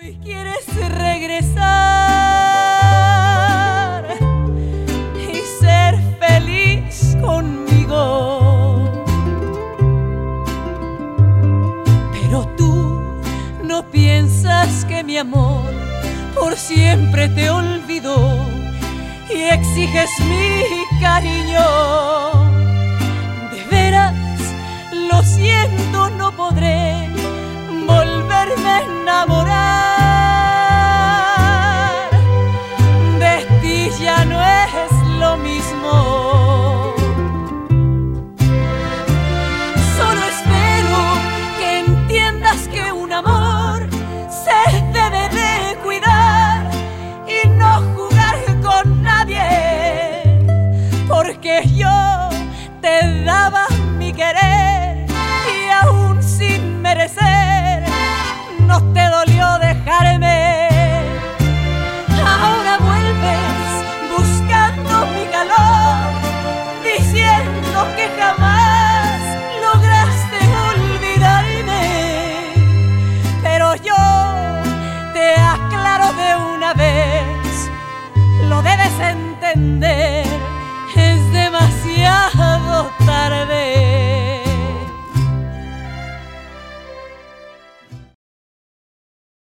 Hoy quieres regresar y ser feliz conmigo. Pero tú no piensas que mi amor por siempre te olvidó y exiges mi cariño. Mi querer y aún sin merecer no te dolió dejarme. Ahora vuelves buscando mi calor, diciendo que jamás lograste olvidarme. Pero yo te aclaro de una vez, lo debes entender.